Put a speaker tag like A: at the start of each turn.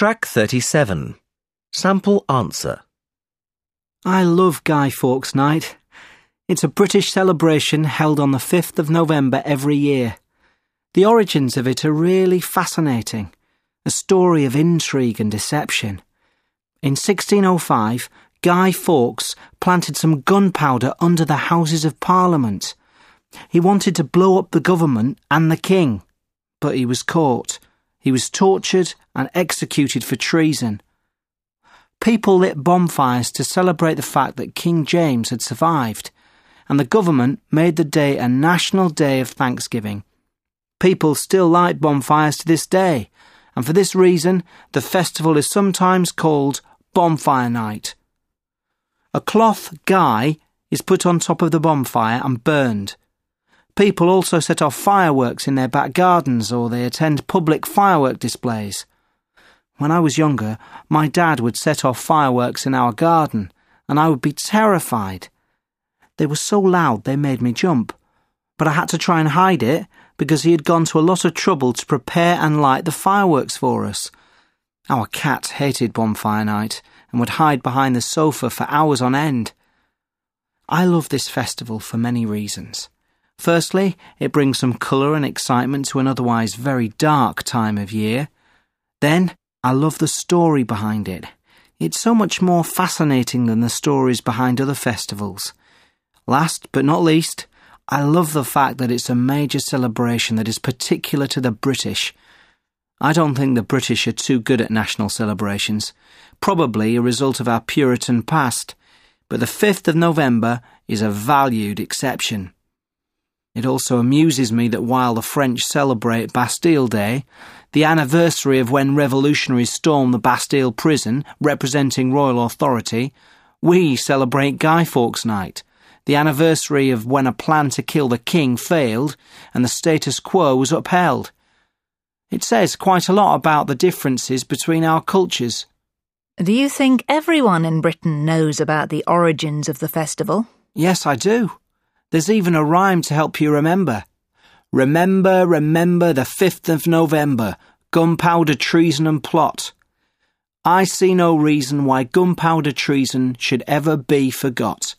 A: Track 37. Sample answer.
B: I love Guy Fawkes Night. It's a British celebration held on the 5th of November every year. The origins of it are really fascinating. A story of intrigue and deception. In 1605, Guy Fawkes planted some gunpowder under the Houses of Parliament. He wanted to blow up the government and the king, but he was caught. He was tortured and executed for treason. People lit bonfires to celebrate the fact that King James had survived, and the government made the day a national day of thanksgiving. People still light bonfires to this day, and for this reason, the festival is sometimes called Bonfire Night. A cloth guy is put on top of the bonfire and burned. People also set off fireworks in their back gardens or they attend public firework displays. When I was younger, my dad would set off fireworks in our garden, and I would be terrified. They were so loud they made me jump, but I had to try and hide it because he had gone to a lot of trouble to prepare and light the fireworks for us. Our cat hated bonfire night and would hide behind the sofa for hours on end. I love this festival for many reasons. Firstly, it brings some colour and excitement to an otherwise very dark time of year. Then, I love the story behind it. It's so much more fascinating than the stories behind other festivals. Last but not least, I love the fact that it's a major celebration that is particular to the British. I don't think the British are too good at national celebrations, probably a result of our Puritan past, but the 5th of November is a valued exception. It also amuses me that while the French celebrate Bastille Day, the anniversary of when revolutionaries stormed the Bastille prison, representing royal authority, we celebrate Guy Fawkes Night, the anniversary of when a plan to kill the king failed and the status quo was upheld. It says quite a lot about the differences between our cultures.
C: Do you think everyone in Britain knows about the origins of the festival?
B: Yes, I do. There's even a rhyme to help you remember. Remember, remember the 5th of November, gunpowder treason and plot. I see no reason why gunpowder treason should ever be forgot.